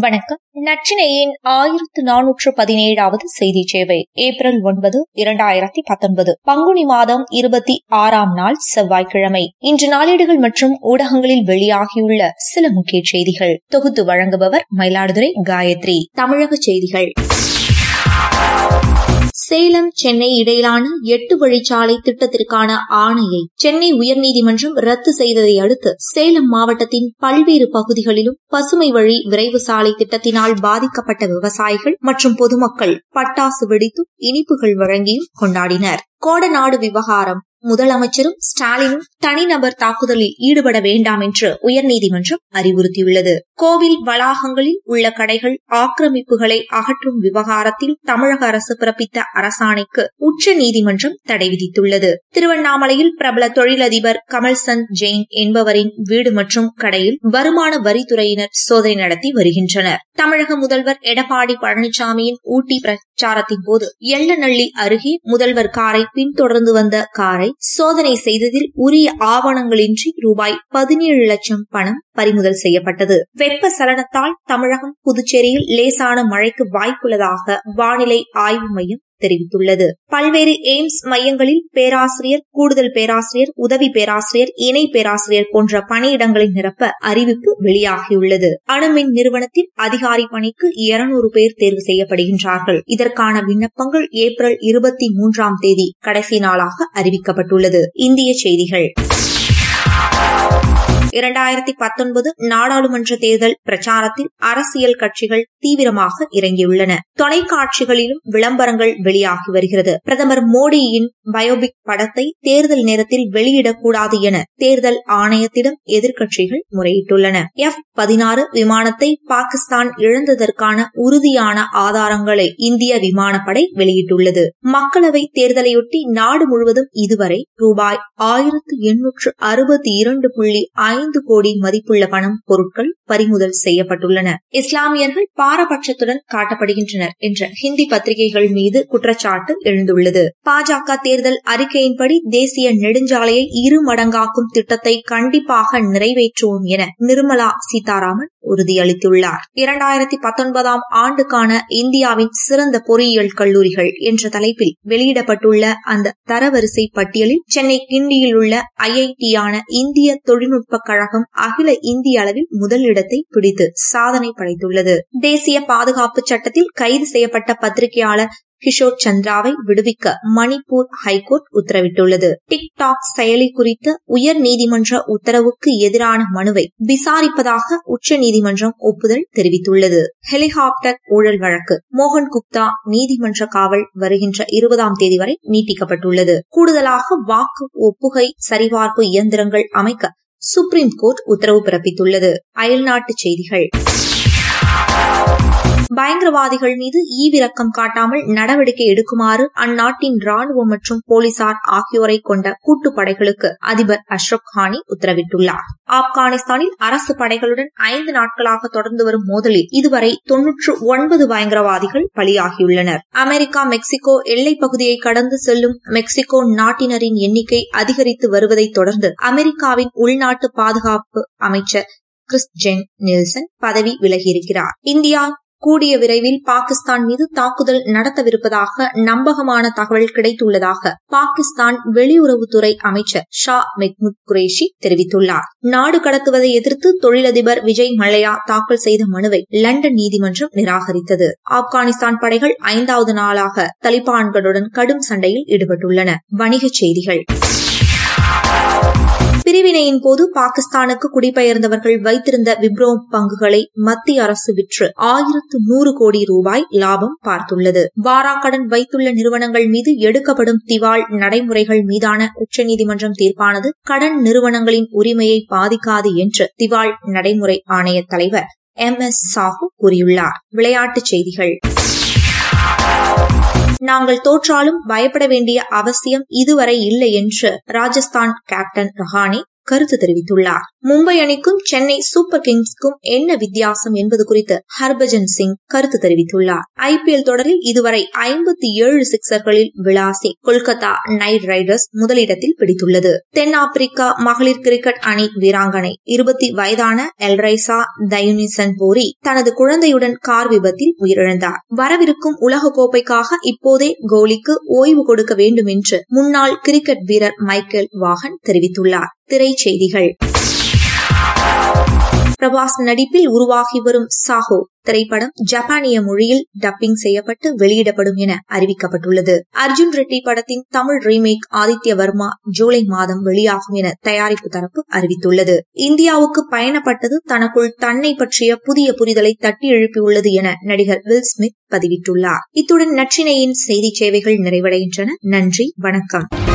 வணக்கம். நச்சினையின் ஆயிரத்து நானூற்று பதினேழாவது செய்தி சேவை ஏப்ரல் ஒன்பது இரண்டாயிரத்தி பத்தொன்பது. பங்குனி மாதம் இருபத்தி ஆறாம் நாள் செவ்வாய்க்கிழமை. இன்று நாளேடுகள் மற்றும் ஊடகங்களில் வெளியாகியுள்ள சில முக்கிய செய்திகள். தொகுத்து வழங்குபவர் மயிலாடுதுறை காயத்ரி. தமிழக செய்திகள். சேலம் சென்னை இடையிலான எட்டு வழிச்சாலை திட்டத்திற்கான ஆணையை சென்னை உயர்நீதிமன்றம் ரத்து செய்ததை அடுத்து சேலம் மாவட்டத்தின் பல்வேறு பகுதிகளிலும் பசுமை வழி விரைவு சாலை திட்டத்தினால் பாதிக்கப்பட்ட விவசாயிகள் மற்றும் பொதுமக்கள் பட்டாசு வெடித்தும் இனிப்புகள் வழங்கியும் கொண்டாடினர். கோடநாடு விவகாரம். முதலமைச்சரும் ஸ்டாலினும் தனிநபர் தாக்குதலில் ஈடுபட வேண்டாம் என்று உயர்நீதிமன்றம் அறிவுறுத்தியுள்ளது. கோவில் வளாகங்களில் உள்ள கடைகள் ஆக்கிரமிப்புகளை அகற்றும் விவகாரத்தில் தமிழக அரசு பிறப்பித்த அரசாணைக்கு உச்ச நீதிமன்றம் தடை விதித்துள்ளது. திருவண்ணாமலையில் பிரபல தொழிலதிபர் கமல்சந்த் ஜெயின் என்பவரின் வீடு மற்றும் கடையில் வருமான வரித்துறையினர் சோதனை நடத்தி வருகின்றனர். தமிழக முதல்வர் எடப்பாடி பழனிசாமியின் ஊட்டி பிரச்சாரத்தின் போது எள்ளநள்ளி அருகே முதல்வர் காரை பின்தொடர்ந்து வந்த காரை சோதனை செய்ததில் உரிய ஆவணங்களின்றி ரூபாய் பதினேழு லட்சம் பணம் பறிமுதல் செய்யப்பட்டது. வெப்ப சலனத்தால் தமிழகம் புதுச்சேரியில் லேசான மழைக்கு வாய்ப்புள்ளதாக வானிலை ஆய்வு மையம் தெரிவித்துள்ளது. பல்வேறு எய்ம்ஸ் மையங்களில் பேராசிரியர் கூடுதல் பேராசிரியர் உதவி பேராசிரியர் இணை பேராசிரியர் போன்ற பணியிடங்களை நிரப்ப அறிவிப்பு வெளியாகியுள்ளது. அணுமின் நிறுவனத்தில் அதிகாரி பணிக்கு இருநூறு பேர் தேர்வு செய்யப்படுகின்றார்கள். இதற்கான விண்ணப்பங்கள் ஏப்ரல் இருபத்தி மூன்றாம் தேதி கடைசி நாளாக அறிவிக்கப்பட்டுள்ளது. இந்திய செய்திகள். இரண்டாயிரத்தி பத்தொன்பது நாடாளுமன்ற தேர்தல் பிரச்சாரத்தில் அரசியல் கட்சிகள் தீவிரமாக இறங்கியுள்ளன. தொலைக்காட்சிகளிலும் விளம்பரங்கள் வெளியாகி வருகிறது. பிரதமர் மோடியின் பயோபிக் படத்தை தேர்தல் நேரத்தில் வெளியிடக்கூடாது என தேர்தல் ஆணையத்திடம் எதிர்க்கட்சிகள் முறையிட்டுள்ளன. எஃப் பதினாறு விமானத்தை பாகிஸ்தான் இழந்ததற்கான உறுதியான ஆதாரங்களை இந்திய விமானப்படை வெளியிட்டுள்ளது. மக்களவை தேர்தலையொட்டி நாடு முழுவதும் இதுவரை ரூபாய் ஆயிரத்து எண்ணூற்று அறுபத்தி இரண்டு புள்ளி ஐந்து கோடி மதிப்புள்ள பணம் பொருட்கள் பறிமுதல் செய்யப்பட்டுள்ளன. இஸ்லாமியர்கள் பாரபட்சத்துடன் காட்டப்படுகின்றனர் என்ற ஹிந்தி பத்திரிகைகள் மீது குற்றச்சாட்டு எழுந்துள்ளது. பாஜக தேர்தல் அறிக்கையின்படி தேசிய நெடுஞ்சாலையை இரு மடங்காக்கும் திட்டத்தை கண்டிப்பாக நிறைவேற்றுவோம் என நிர்மலா சீதாராமன் உறுதியளித்துள்ளார். இரண்டாயிரத்தி பத்தொன்பதாம் ஆண்டுக்கான இந்தியாவின் சிறந்த பொறியியல் கல்லூரிகள் என்ற தலைப்பில் வெளியிடப்பட்டுள்ள அந்த தரவரிசை பட்டியலில் சென்னை கிண்டியில் உள்ள ஐஐடியான இந்திய தொழில்நுட்ப கழகம் அகில இந்திய அளவில் முதலிடத்தை பிடித்து சாதனை படைத்துள்ளது. தேசிய பாதுகாப்பு சட்டத்தில் கைது செய்யப்பட்ட பத்திரிகையாளர் கிஷோர் சந்திராவை விடுவிக்க மணிப்பூர் ஹைகோர்ட் உத்தரவிட்டுள்ளது. டிக்டாக் செயலி குறித்த உயர் நீதிமன்ற உத்தரவுக்கு எதிரான மனுவை விசாரிப்பதாக உச்சநீதிமன்றம் ஒப்புதல் தெரிவித்துள்ளது. ஹெலிகாப்டர் ஊழல் வழக்கு மோகன் குப்தா நீதிமன்ற காவல் வருகின்ற இருபதாம் தேதி வரை நீட்டிக்கப்பட்டுள்ளது. கூடுதலாக வாக்கு ஒப்புகை சரிபார்ப்பு இயந்திரங்கள் அமைக்க சுப்ரீம் கோர்ட் உத்தரவு பிறப்பித்துள்ளது. அயல்நாட்டுச் செய்திகள். பயங்கரவாதிகள் மீது ஈவிரக்கம் காட்டாமல் நடவடிக்கை எடுக்குமாறு அந்நாட்டின் ராணுவம் மற்றும் போலீசார் ஆகியோரை கொண்ட கூட்டுப்படைகளுக்கு அதிபர் அஷ்ரப் கானி உத்தரவிட்டுள்ளார். ஆப்கானிஸ்தானில் அரசு படைகளுடன் ஐந்து நாட்களாக தொடர்ந்து வரும் மோதலில் இதுவரை தொன்னூற்று ஒன்பது பயங்கரவாதிகள் பலியாகியுள்ளனர். அமெரிக்கா மெக்சிகோ எல்லைப் பகுதியை கடந்து செல்லும் மெக்சிகோ நாட்டினரின் எண்ணிக்கை அதிகரித்து வருவதை தொடர்ந்து அமெரிக்காவின் உள்நாட்டு பாதுகாப்பு அமைச்சர் கிறிஸ் ஜென் நில்சன் பதவி விலகியிருக்கிறார். இந்தியா கூடிய விரைவில் பாகிஸ்தான் மீது தாக்குதல் நடத்தவிருப்பதாக நம்பகமான தகவல் கிடைத்துள்ளதாக பாகிஸ்தான் வெளியுறவுத்துறை அமைச்சர் ஷா மெஹ்முத் குரேஷி தெரிவித்துள்ளார். நாடு கடத்துவதை எதிர்த்து தொழிலதிபர் விஜய் மல்லையா தாக்கல் செய்த மனுவை லண்டன் நீதிமன்றம் நிராகரித்தது. ஆப்கானிஸ்தான் படைகள் ஐந்தாவது நாளாக தலிபான்களுடன் கடும் சண்டையில் ஈடுபட்டுள்ளன. வணிகச் செய்திகள். பிரிவினையின் போது பாகிஸ்தானுக்கு குடிபெயர்ந்தவர்கள் வைத்திருந்த விப்ரோம் பங்குகளை மத்திய அரசு விற்று ஆயிரத்து நூறு கோடி ரூபாய் லாபம் பார்த்துள்ளது. வாராக்கடன் வைத்துள்ள நிறுவனங்கள் மீது எடுக்கப்படும் திவால் நடைமுறைகள் மீதான உச்சநீதிமன்றம் தீர்ப்பானது கடன் நிறுவனங்களின் உரிமையை பாதிக்காது என்று திவால் நடைமுறை ஆணைய தலைவர் எம் எஸ் சாஹூ கூறியுள்ளார். விளையாட்டுச் செய்திகள். நாங்கள் தோற்றாலும் பயப்பட வேண்டிய அவசியம் இதுவரை இல்லை என்று ராஜஸ்தான் கேப்டன் ரஹானே கருத்து தெரிவித்துள்ளார். மும்பை அணிக்கும் சென்னை சூப்பர் கிங்ஸ்க்கும் என்ன வித்தியாசம் என்பது குறித்து ஹர்பஜன் சிங் கருத்து தெரிவித்துள்ளார். ஐபிஎல் தொடரில் இதுவரை ஐம்பத்தி ஏழு சிக்சர்களில் விளாசி கொல்கத்தா நைட் ரைடர்ஸ் முதலிடத்தில் பிடித்துள்ளது. தென்னாப்பிரிக்கா மகளிர் கிரிக்கெட் அணி வீராங்கனை இருபத்தி வயதான எல்ரைசா தயுனிசன் போரி தனது குழந்தையுடன் கார் விபத்தில் உயிரிழந்தார். வரவிருக்கும் உலகக்கோப்பைக்காக இப்போதே கோலிக்கு ஓய்வு கொடுக்க வேண்டும் என்று முன்னாள் கிரிக்கெட் வீரர் மைக்கேல் வாகன் தெரிவித்துள்ளார். திரைச்செய்திகள். பிரபாஸ் நடிப்பில் உருவாகி வரும் சாஹோ திரைப்படம் ஜப்பானிய மொழியில் டப்பிங் செய்யப்பட்டு வெளியிடப்படும் என அறிவிக்கப்பட்டுள்ளது. அர்ஜுன் ரெட்டி படத்தின் தமிழ் ரீமேக் ஆதித்ய வர்மா ஜூலை மாதம் வெளியாகும் என தயாரிப்பு தரப்பு அறிவித்துள்ளது. இந்தியாவுக்கு பயணப்பட்டது தனக்குள் தன்னை பற்றிய புதிய புரிதலை தட்டி எழுப்பியுள்ளது என நடிகர் வில் ஸ்மித் பதிவிட்டுள்ளார். இத்துடன் நற்றினையின் செய்தி சேவைகள் நிறைவடைகின்றன. நன்றி வணக்கம்.